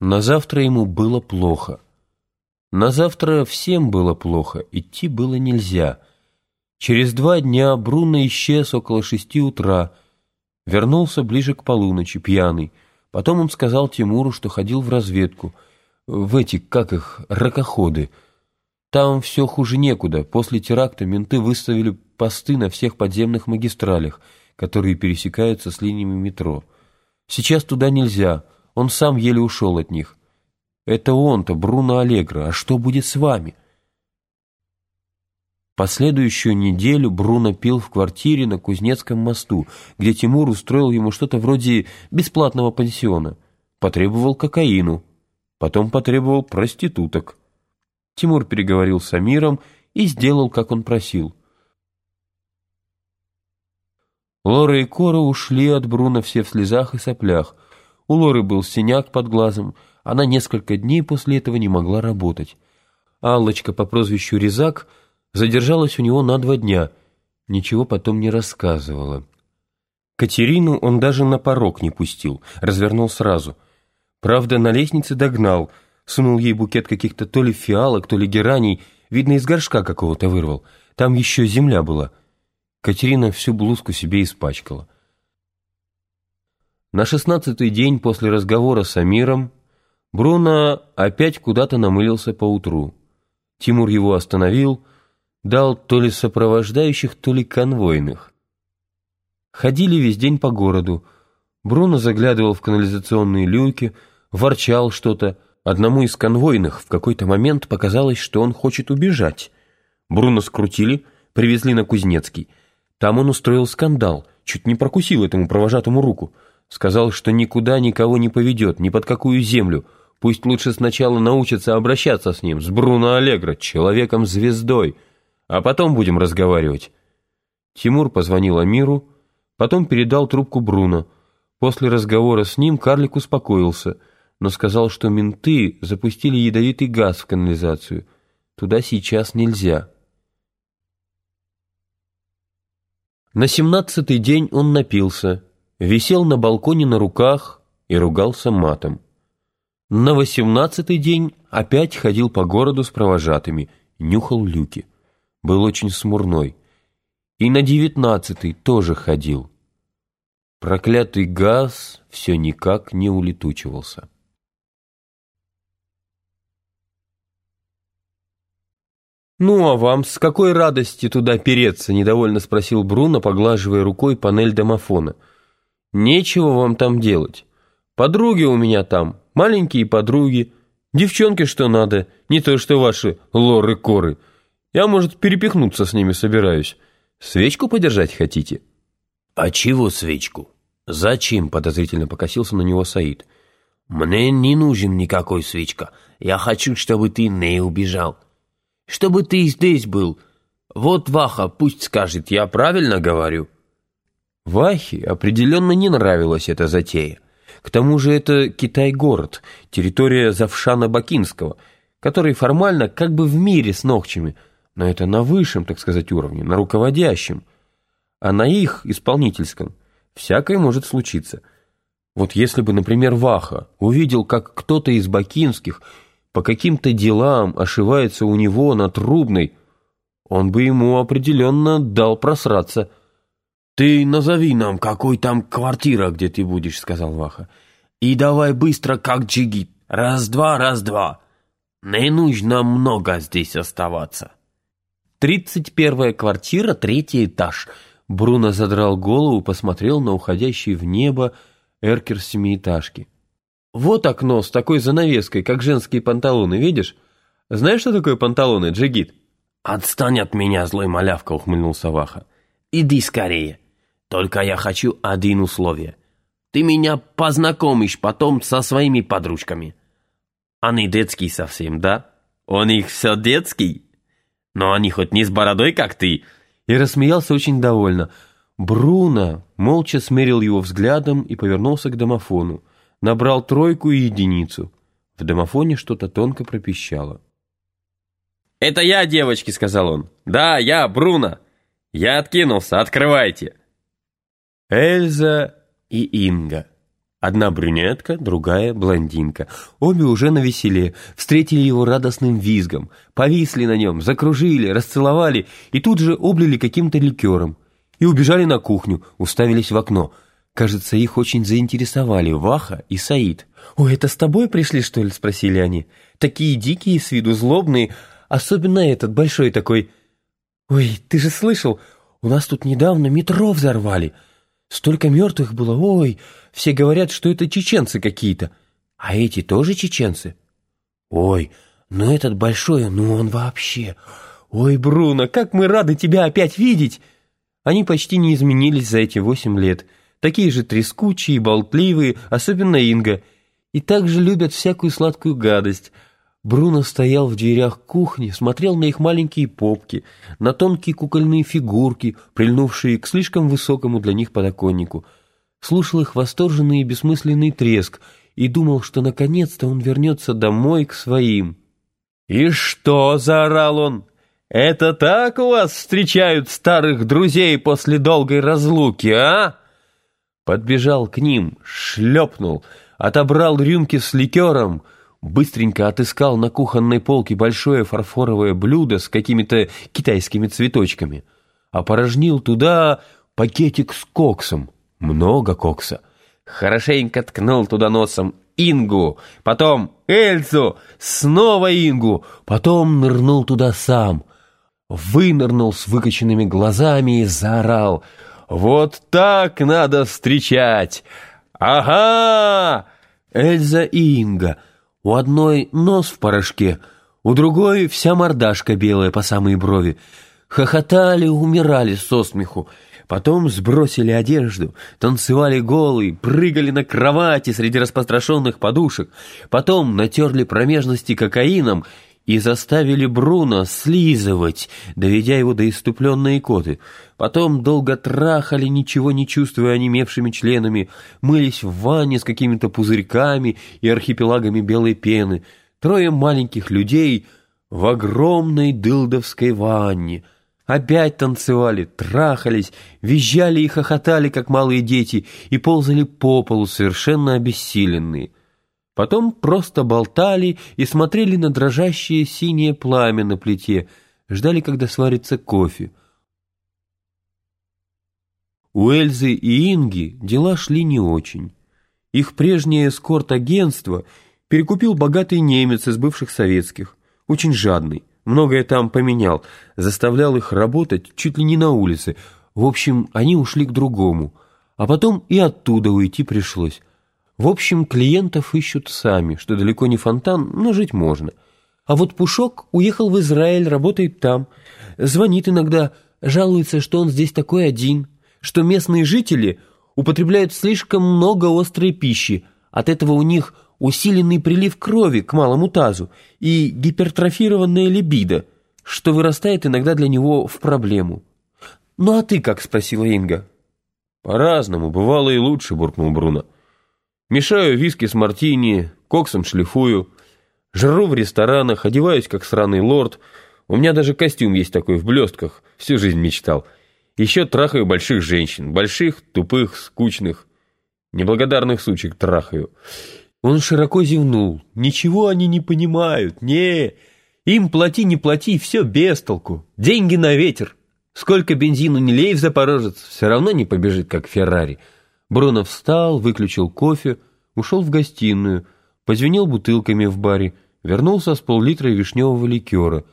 На завтра ему было плохо. На завтра всем было плохо, идти было нельзя. Через два дня Бруно исчез около шести утра, вернулся ближе к полуночи, пьяный. Потом он сказал Тимуру, что ходил в разведку, в эти, как их, ракоходы. Там все хуже некуда. После теракта менты выставили посты на всех подземных магистралях, которые пересекаются с линиями метро. Сейчас туда нельзя, он сам еле ушел от них. Это он-то, Бруно Аллегро, а что будет с вами? Последующую неделю Бруно пил в квартире на Кузнецком мосту, где Тимур устроил ему что-то вроде бесплатного пансиона. Потребовал кокаину, потом потребовал проституток. Тимур переговорил с Амиром и сделал, как он просил. Лора и Кора ушли от Бруно все в слезах и соплях. У Лоры был синяк под глазом, она несколько дней после этого не могла работать. Аллочка по прозвищу Резак задержалась у него на два дня, ничего потом не рассказывала. Катерину он даже на порог не пустил, развернул сразу. Правда, на лестнице догнал, сунул ей букет каких-то то ли фиалок, то ли гераний, видно, из горшка какого-то вырвал. Там еще земля была. Катерина всю блузку себе испачкала. На шестнадцатый день после разговора с Амиром Бруно опять куда-то намылился поутру. Тимур его остановил, дал то ли сопровождающих, то ли конвойных. Ходили весь день по городу. Бруно заглядывал в канализационные люки, ворчал что-то. Одному из конвойных в какой-то момент показалось, что он хочет убежать. Бруно скрутили, привезли на Кузнецкий. Там он устроил скандал, чуть не прокусил этому провожатому руку. Сказал, что никуда никого не поведет, ни под какую землю. Пусть лучше сначала научится обращаться с ним, с Бруно Аллегро, человеком-звездой, а потом будем разговаривать. Тимур позвонил Амиру, потом передал трубку Бруно. После разговора с ним карлик успокоился, но сказал, что менты запустили ядовитый газ в канализацию. Туда сейчас нельзя. На семнадцатый день он напился, висел на балконе на руках и ругался матом. На восемнадцатый день опять ходил по городу с провожатыми, нюхал люки. Был очень смурной. И на девятнадцатый тоже ходил. Проклятый газ все никак не улетучивался. «Ну, а вам с какой радости туда переться?» — недовольно спросил Бруно, поглаживая рукой панель домофона. «Нечего вам там делать. Подруги у меня там, маленькие подруги, девчонки что надо, не то что ваши лоры-коры. Я, может, перепихнуться с ними собираюсь. Свечку подержать хотите?» «А чего свечку? Зачем?» — подозрительно покосился на него Саид. «Мне не нужен никакой свечка. Я хочу, чтобы ты не убежал» чтобы ты здесь был. Вот Ваха пусть скажет, я правильно говорю?» Вахе определенно не нравилась эта затея. К тому же это Китай-город, территория Завшана Бакинского, который формально как бы в мире с Ногчами, но это на высшем, так сказать, уровне, на руководящем. А на их, исполнительском, всякое может случиться. Вот если бы, например, Ваха увидел, как кто-то из бакинских по каким-то делам ошивается у него на трубной, он бы ему определенно дал просраться. «Ты назови нам, какой там квартира, где ты будешь», — сказал Ваха. «И давай быстро, как джигит. Раз-два, раз-два. Не нужно много здесь оставаться». «Тридцать первая квартира, третий этаж». Бруно задрал голову, посмотрел на уходящий в небо эркер семиэтажки. Вот окно с такой занавеской, как женские панталоны, видишь? Знаешь, что такое панталоны, Джигит?» «Отстань от меня, злой малявка», — ухмыльнулся Ваха. «Иди скорее. Только я хочу один условие. Ты меня познакомишь потом со своими подружками. Они детские совсем, да? У них все детский. Но они хоть не с бородой, как ты». И рассмеялся очень довольно. Бруно молча смерил его взглядом и повернулся к домофону набрал тройку и единицу. В домофоне что-то тонко пропищало. «Это я, девочки», — сказал он. «Да, я, Бруно. Я откинулся, открывайте». Эльза и Инга. Одна брюнетка, другая блондинка. Обе уже на веселе, встретили его радостным визгом, повисли на нем, закружили, расцеловали и тут же облили каким-то ликером. И убежали на кухню, уставились в окно. Кажется, их очень заинтересовали Ваха и Саид. «Ой, это с тобой пришли, что ли?» – спросили они. «Такие дикие с виду, злобные, особенно этот, большой такой. Ой, ты же слышал, у нас тут недавно метро взорвали». Столько мертвых было, ой, все говорят, что это чеченцы какие-то. А эти тоже чеченцы? Ой, ну этот большой, ну он вообще... Ой, Бруно, как мы рады тебя опять видеть! Они почти не изменились за эти восемь лет. Такие же трескучие, болтливые, особенно Инга. И также любят всякую сладкую гадость — Бруно стоял в дверях кухни, смотрел на их маленькие попки, на тонкие кукольные фигурки, прильнувшие к слишком высокому для них подоконнику, слушал их восторженный и бессмысленный треск и думал, что наконец-то он вернется домой к своим. «И что?» — заорал он. «Это так у вас встречают старых друзей после долгой разлуки, а?» Подбежал к ним, шлепнул, отобрал рюмки с ликером — быстренько отыскал на кухонной полке большое фарфоровое блюдо с какими-то китайскими цветочками, опорожнил туда пакетик с коксом, много кокса, хорошенько ткнул туда носом Ингу, потом Эльзу, снова Ингу, потом нырнул туда сам, вынырнул с выкоченными глазами и заорал «Вот так надо встречать! Ага!» Эльза и Инга — у одной нос в порошке, у другой вся мордашка белая по самые брови. Хохотали, умирали со смеху. Потом сбросили одежду, танцевали голые, прыгали на кровати среди распотрошенных подушек. Потом натерли промежности кокаином и заставили Бруно слизывать, доведя его до иступленной икоты. Потом долго трахали, ничего не чувствуя онемевшими членами, мылись в ванне с какими-то пузырьками и архипелагами белой пены. Трое маленьких людей в огромной дылдовской ванне. Опять танцевали, трахались, визжали и хохотали, как малые дети, и ползали по полу, совершенно обессиленные. Потом просто болтали и смотрели на дрожащее синее пламя на плите, ждали, когда сварится кофе. У Эльзы и Инги дела шли не очень. Их прежнее эскорт-агентство перекупил богатый немец из бывших советских, очень жадный, многое там поменял, заставлял их работать чуть ли не на улице. В общем, они ушли к другому, а потом и оттуда уйти пришлось. В общем, клиентов ищут сами, что далеко не фонтан, но жить можно. А вот Пушок уехал в Израиль, работает там. Звонит иногда, жалуется, что он здесь такой один, что местные жители употребляют слишком много острой пищи, от этого у них усиленный прилив крови к малому тазу и гипертрофированная либидо, что вырастает иногда для него в проблему. «Ну а ты как?» — спросила Инга. «По-разному, бывало и лучше», — буркнул Бруно. Мешаю виски с мартини, коксом шлифую, жру в ресторанах, одеваюсь как сраный лорд. У меня даже костюм есть такой в блестках, всю жизнь мечтал. Еще трахаю больших женщин, больших, тупых, скучных, неблагодарных сучек трахаю. Он широко зевнул. Ничего они не понимают, не. Им плати, не плати, все без толку. Деньги на ветер. Сколько бензину не лей в Запорожец, все равно не побежит, как Феррари. Бруно встал, выключил кофе, ушел в гостиную, позвенел бутылками в баре, вернулся с пол-литра вишневого ликера.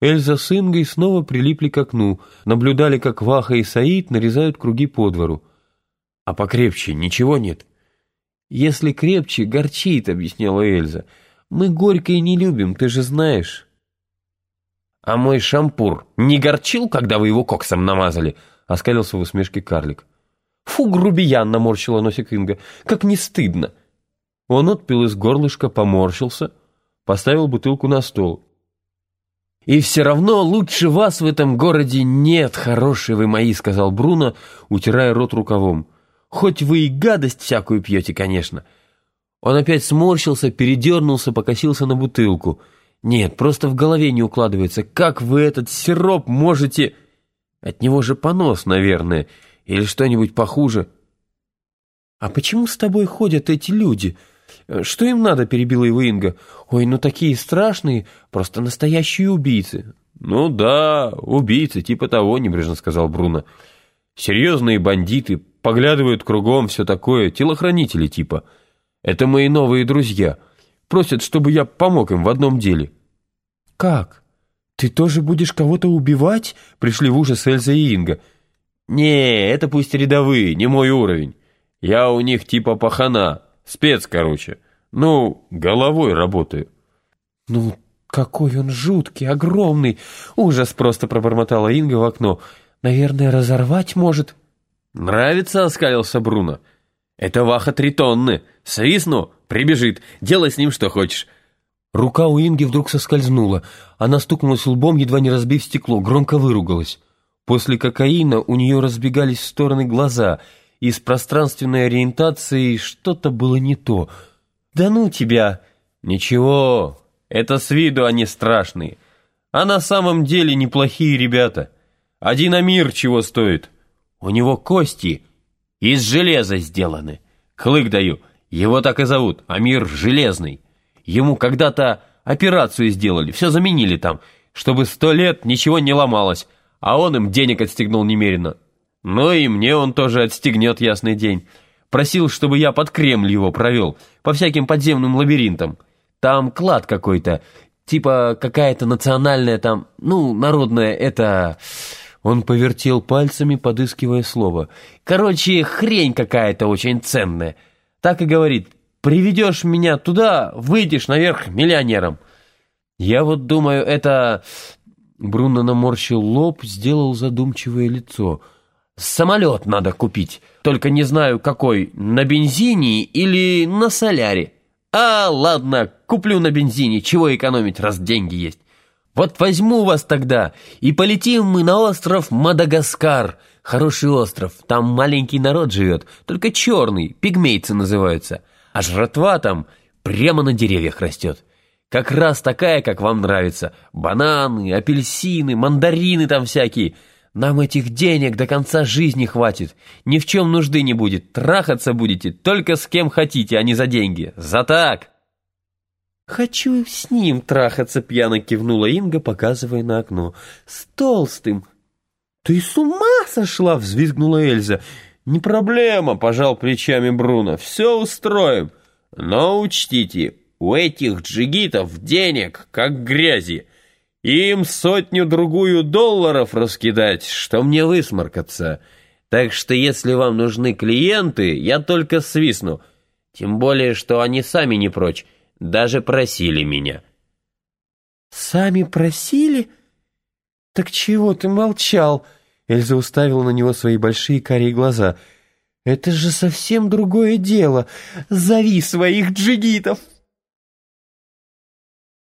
Эльза с Ингой снова прилипли к окну, наблюдали, как Ваха и Саид нарезают круги по двору. «А покрепче ничего нет?» «Если крепче, горчит», — объясняла Эльза. «Мы горькое не любим, ты же знаешь». «А мой шампур не горчил, когда вы его коксом намазали?» — оскалился в усмешке карлик. «Фу, грубиян!» — наморщила носик Инга. «Как не стыдно!» Он отпил из горлышка, поморщился, поставил бутылку на стол. «И все равно лучше вас в этом городе нет, хорошие вы мои», — сказал Бруно, утирая рот рукавом. «Хоть вы и гадость всякую пьете, конечно». Он опять сморщился, передернулся, покосился на бутылку. «Нет, просто в голове не укладывается. Как вы этот сироп можете...» «От него же понос, наверное». Или что-нибудь похуже?» «А почему с тобой ходят эти люди? Что им надо?» — перебила его Инга. «Ой, ну такие страшные, просто настоящие убийцы». «Ну да, убийцы, типа того», — небрежно сказал Бруно. «Серьезные бандиты, поглядывают кругом, все такое, телохранители типа. Это мои новые друзья. Просят, чтобы я помог им в одном деле». «Как? Ты тоже будешь кого-то убивать?» — пришли в ужас Эльза и Инга. «Не, это пусть рядовые, не мой уровень. Я у них типа пахана, спец, короче. Ну, головой работаю». «Ну, какой он жуткий, огромный! Ужас просто пробормотала Инга в окно. Наверное, разорвать может». «Нравится?» — оскалился Бруно. «Это Ваха три тонны. Свистну, прибежит. Делай с ним что хочешь». Рука у Инги вдруг соскользнула. Она стукнулась лбом, едва не разбив стекло, громко выругалась. После кокаина у нее разбегались в стороны глаза, и с пространственной ориентацией что-то было не то. «Да ну тебя!» «Ничего, это с виду они страшные. А на самом деле неплохие ребята. Один Амир чего стоит? У него кости из железа сделаны. Клык даю, его так и зовут, Амир Железный». Ему когда-то операцию сделали, все заменили там, чтобы сто лет ничего не ломалось, а он им денег отстегнул немерено. Ну и мне он тоже отстегнет ясный день. Просил, чтобы я под Кремль его провел, по всяким подземным лабиринтам. Там клад какой-то, типа какая-то национальная там, ну, народная, это... Он повертел пальцами, подыскивая слово. Короче, хрень какая-то очень ценная. Так и говорит, Приведешь меня туда, выйдешь наверх миллионером. Я вот думаю, это...» Бруно наморщил лоб, сделал задумчивое лицо. «Самолет надо купить, только не знаю какой, на бензине или на соляре. А, ладно, куплю на бензине, чего экономить, раз деньги есть. Вот возьму вас тогда, и полетим мы на остров Мадагаскар. Хороший остров, там маленький народ живет, только черный, пигмейцы называются а жратва там прямо на деревьях растет. Как раз такая, как вам нравится. Бананы, апельсины, мандарины там всякие. Нам этих денег до конца жизни хватит. Ни в чем нужды не будет. Трахаться будете только с кем хотите, а не за деньги. За так!» «Хочу с ним трахаться», — пьяно кивнула Инга, показывая на окно. «С толстым». «Ты с ума сошла!» — взвизгнула Эльза. «Не проблема», — пожал плечами Бруно, — «все устроим. Но учтите, у этих джигитов денег, как грязи. Им сотню-другую долларов раскидать, что мне высморкаться. Так что если вам нужны клиенты, я только свистну. Тем более, что они сами не прочь, даже просили меня». «Сами просили? Так чего ты молчал?» Эльза уставила на него свои большие карие глаза. «Это же совсем другое дело. Зови своих джигитов!»